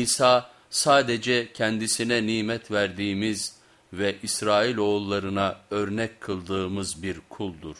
İsa sadece kendisine nimet verdiğimiz ve İsrail oğullarına örnek kıldığımız bir kuldur.